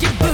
Get boo.